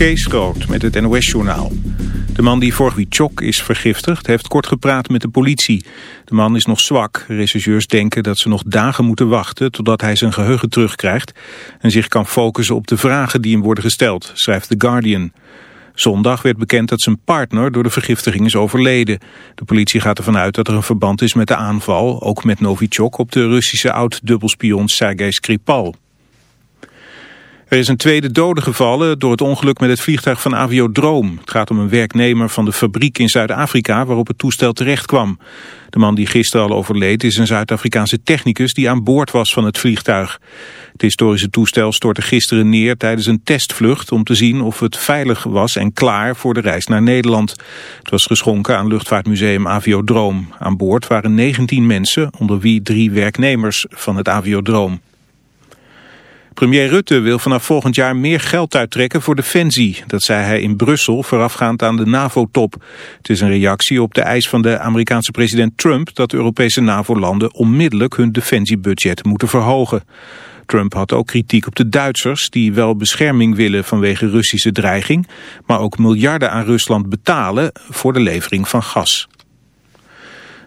Kees Groot met het NOS-journaal. De man die Vorwichok is vergiftigd heeft kort gepraat met de politie. De man is nog zwak. Rechercheurs denken dat ze nog dagen moeten wachten totdat hij zijn geheugen terugkrijgt... en zich kan focussen op de vragen die hem worden gesteld, schrijft The Guardian. Zondag werd bekend dat zijn partner door de vergiftiging is overleden. De politie gaat ervan uit dat er een verband is met de aanval, ook met Novichok op de Russische oud-dubbelspion Sergei Skripal. Er is een tweede dode gevallen door het ongeluk met het vliegtuig van Aviodroom. Het gaat om een werknemer van de fabriek in Zuid-Afrika waarop het toestel terecht kwam. De man die gisteren al overleed is een Zuid-Afrikaanse technicus die aan boord was van het vliegtuig. Het historische toestel stortte gisteren neer tijdens een testvlucht om te zien of het veilig was en klaar voor de reis naar Nederland. Het was geschonken aan luchtvaartmuseum Aviodroom. Aan boord waren 19 mensen, onder wie drie werknemers van het Aviodroom. Premier Rutte wil vanaf volgend jaar meer geld uittrekken voor Defensie. Dat zei hij in Brussel voorafgaand aan de NAVO-top. Het is een reactie op de eis van de Amerikaanse president Trump... dat Europese NAVO-landen onmiddellijk hun defensiebudget moeten verhogen. Trump had ook kritiek op de Duitsers... die wel bescherming willen vanwege Russische dreiging... maar ook miljarden aan Rusland betalen voor de levering van gas.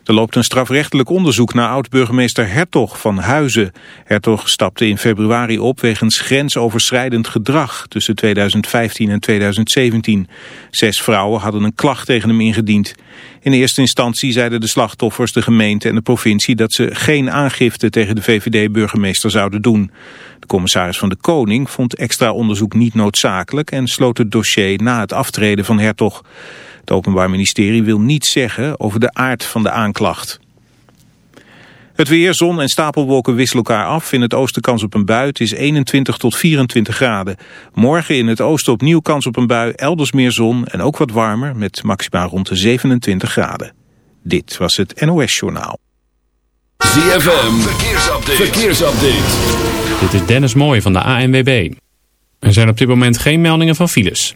Er loopt een strafrechtelijk onderzoek naar oud-burgemeester Hertog van Huizen. Hertog stapte in februari op wegens grensoverschrijdend gedrag tussen 2015 en 2017. Zes vrouwen hadden een klacht tegen hem ingediend. In eerste instantie zeiden de slachtoffers, de gemeente en de provincie dat ze geen aangifte tegen de VVD-burgemeester zouden doen. De commissaris van de Koning vond extra onderzoek niet noodzakelijk en sloot het dossier na het aftreden van Hertog. Het Openbaar Ministerie wil niets zeggen over de aard van de aanklacht. Het weer, zon en stapelwolken wisselen elkaar af. In het oosten kans op een bui. Het is 21 tot 24 graden. Morgen in het oosten opnieuw kans op een bui. Elders meer zon en ook wat warmer met maximaal rond de 27 graden. Dit was het NOS Journaal. ZFM, verkeersupdate. verkeersupdate. Dit is Dennis Mooij van de ANWB. Er zijn op dit moment geen meldingen van files.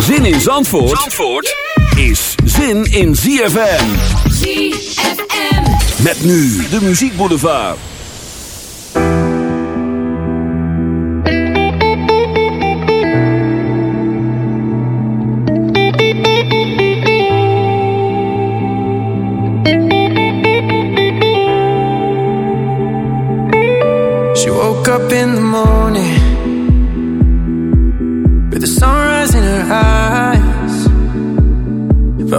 Zin in Zandvoort, Zandvoort is zin in ZFM. ZFM. Met nu de Muziek Boulevard. She woke up in the morning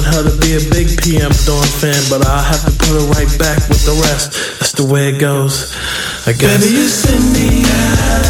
wanted her to be a big PM Dawn fan, but I'll have to put her right back with the rest. That's the way it goes, I guess. Baby, you send me out.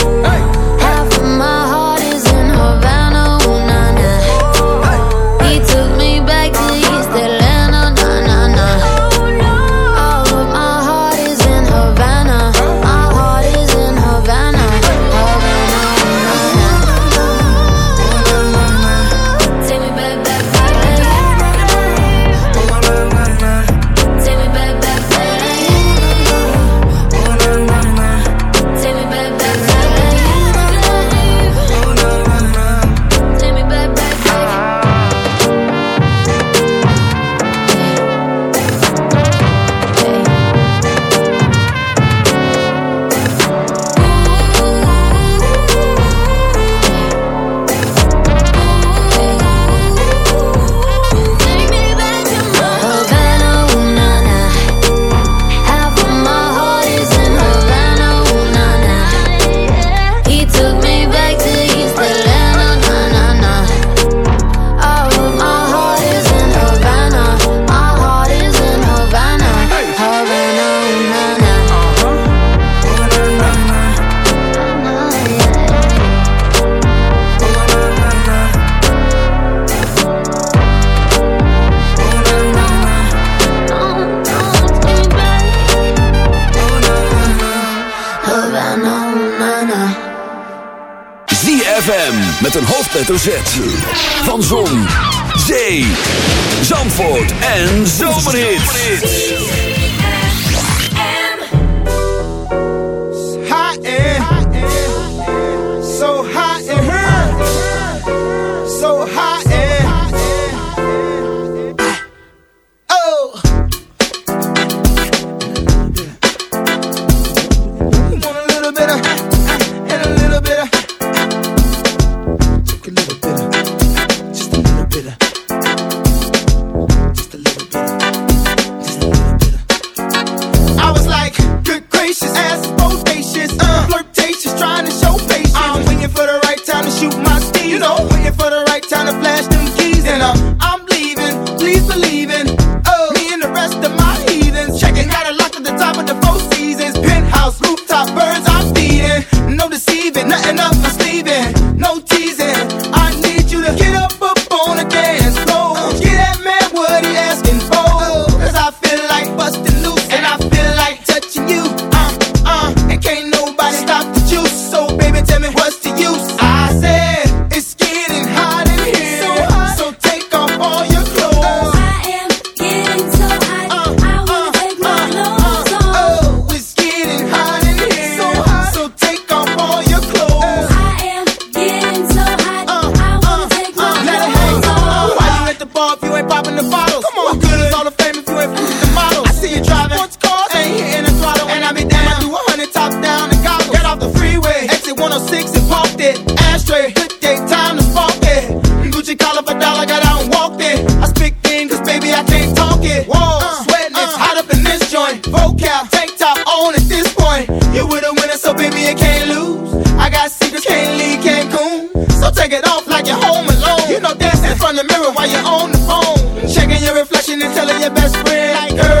hoofdletter Z You know, dance in front of the mirror while you're on the phone. Checking your reflection and telling your best friend, like, girl.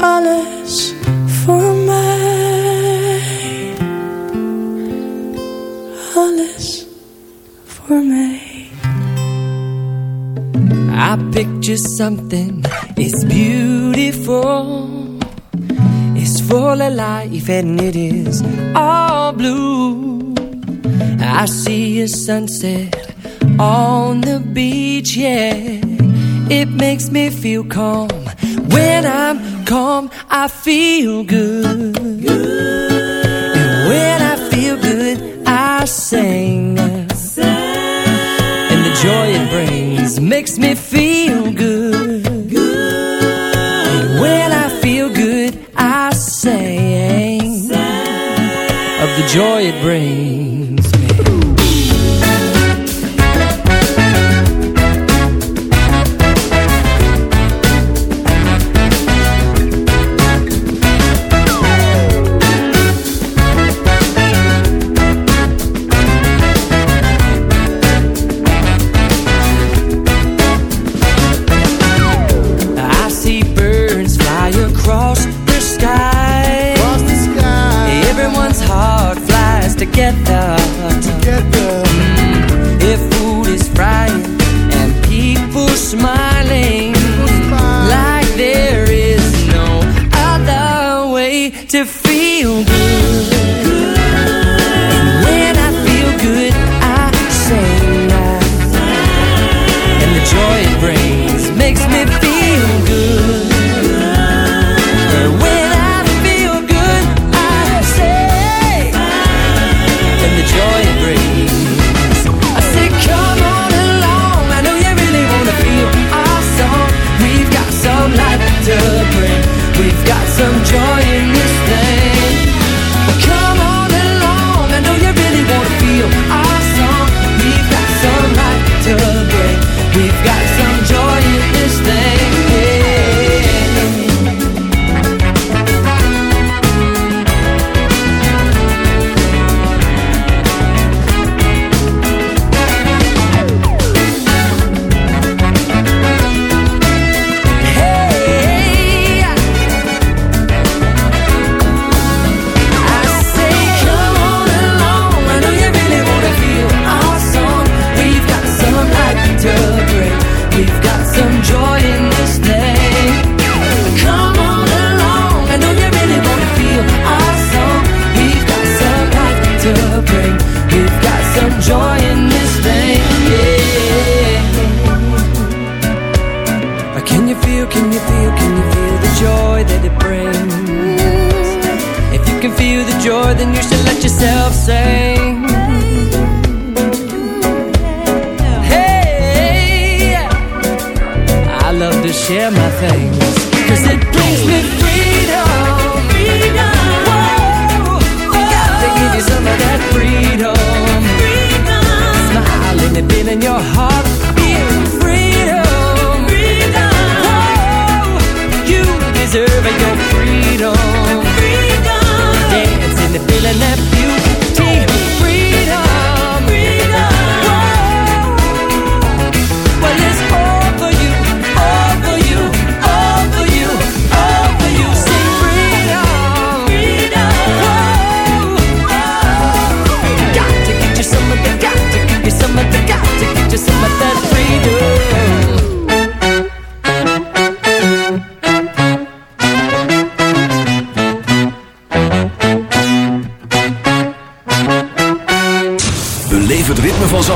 alles voor mij. Alles voor mij. I picture something, it's beautiful. It's full of life and it is all blue. I see a sunset on the beach, yeah. It makes me feel calm when I'm calm, I feel good. good. And when I feel good, I sing. sing. And the joy it brings makes me feel good.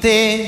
ter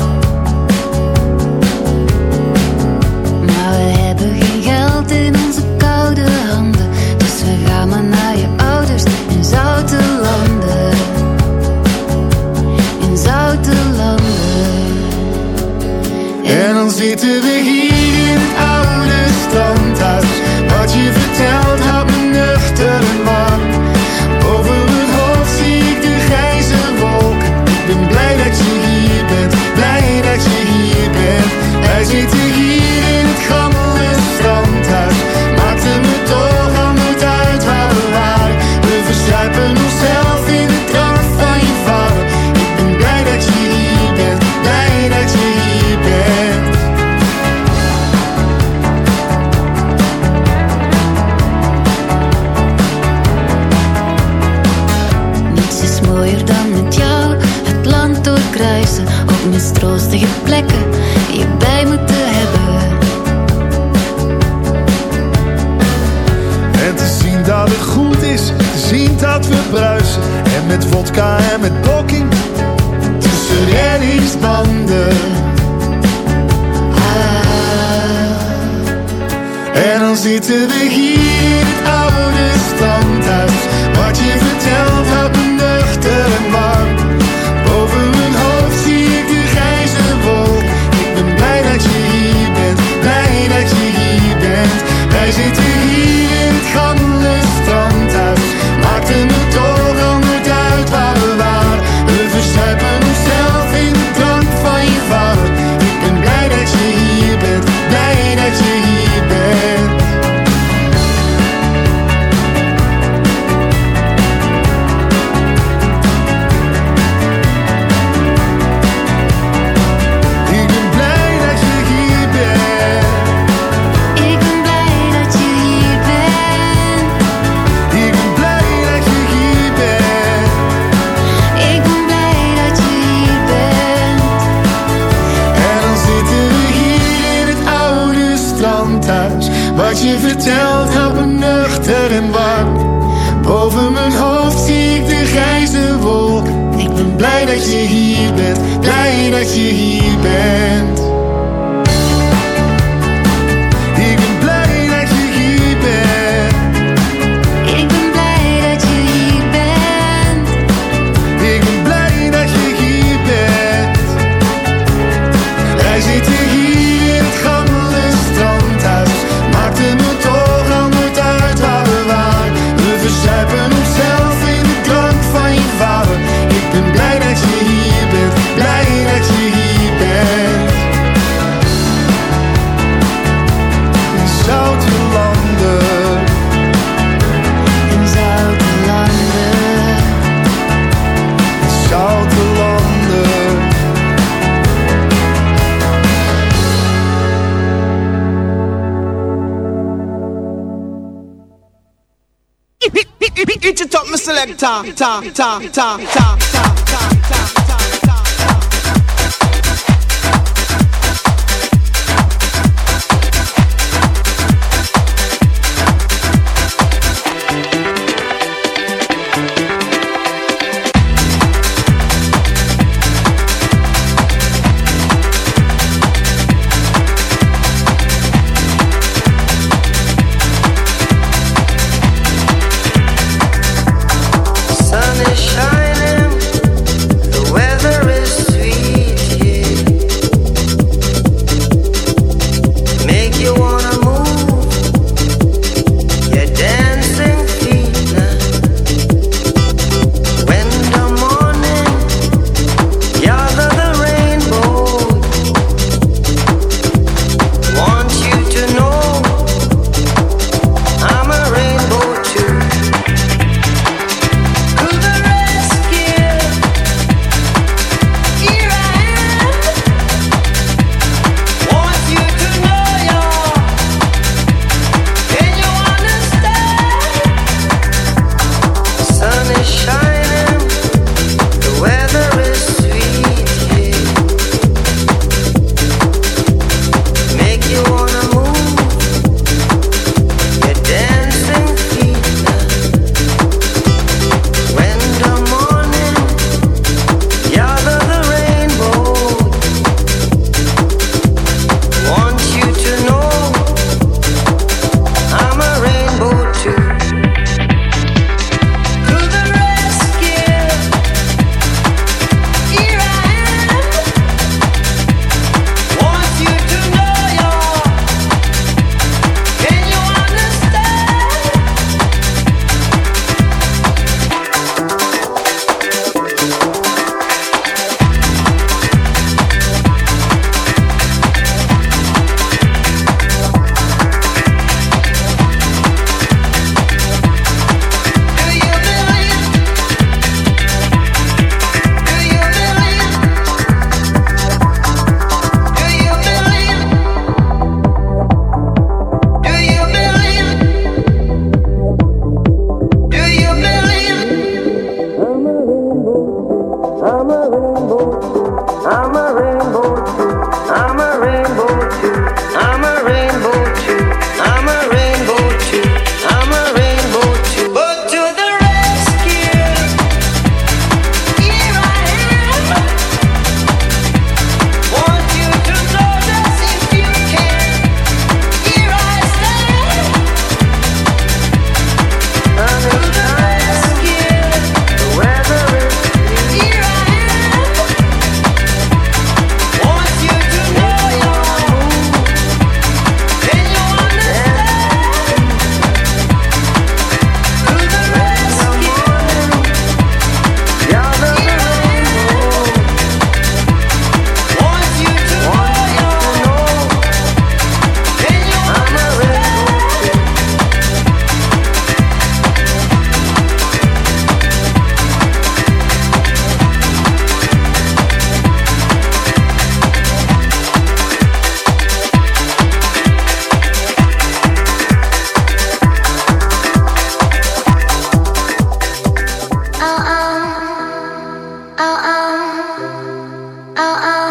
en met blokking tussen reddingsbanden. Ah. En dan zitten we hier, het oude standhuis, wat je vertelt. 炸炸炸炸。骄傲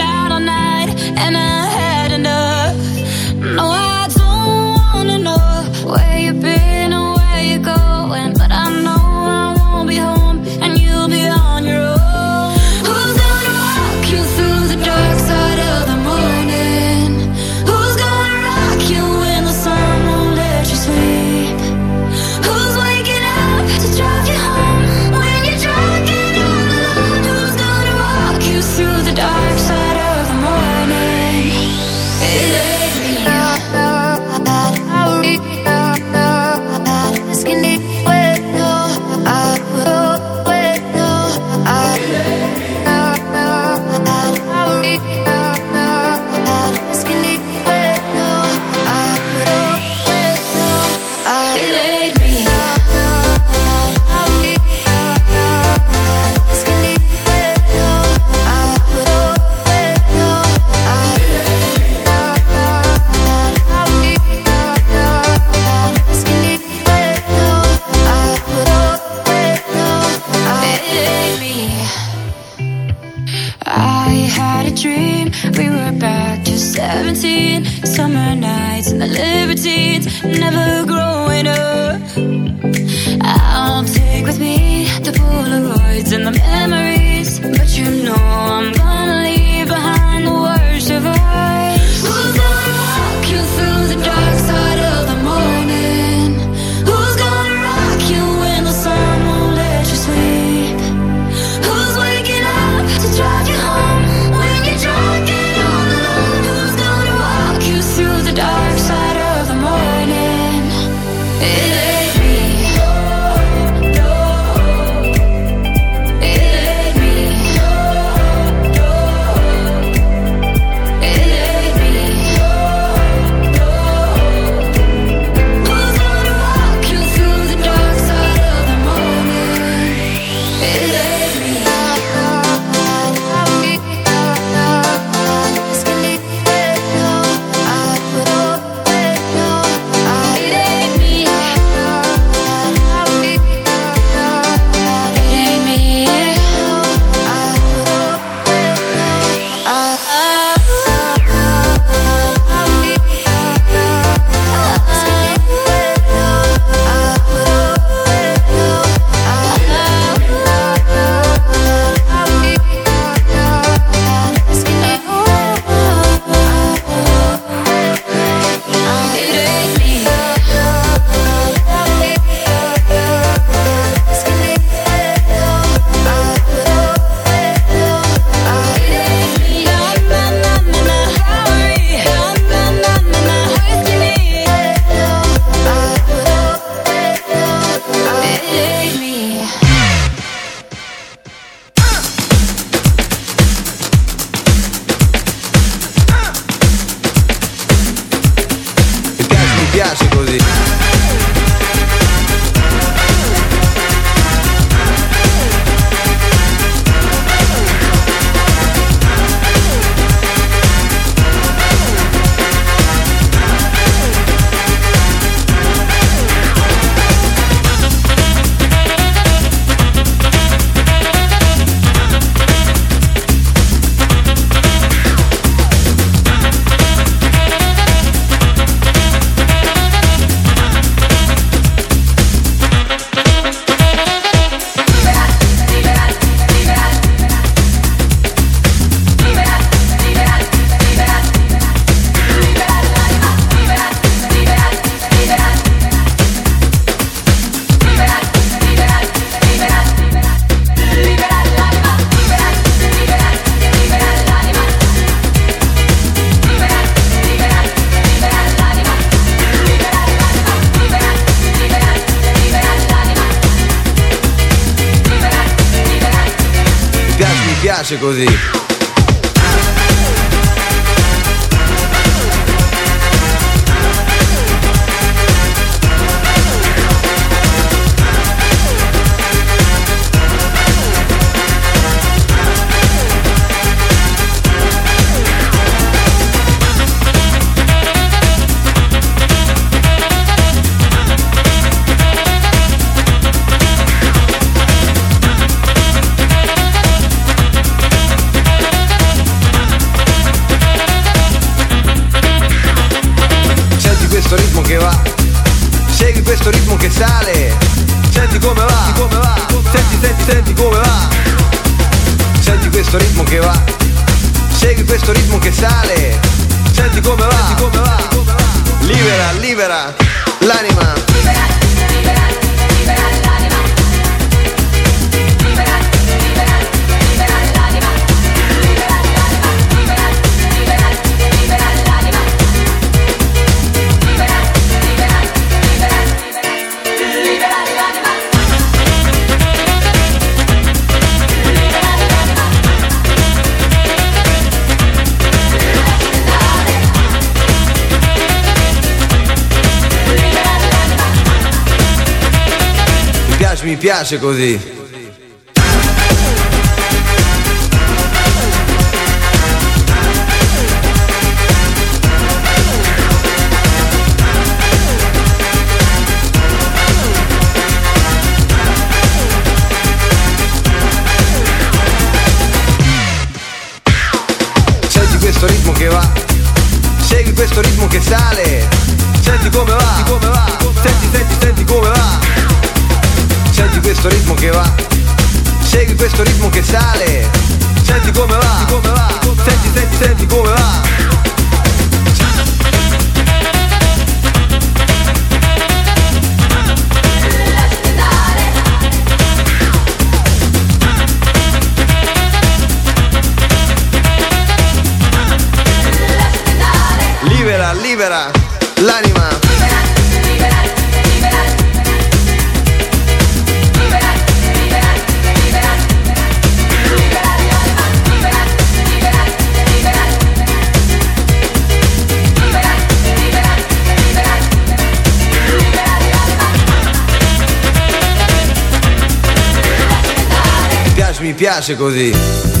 Never piace così. piace così.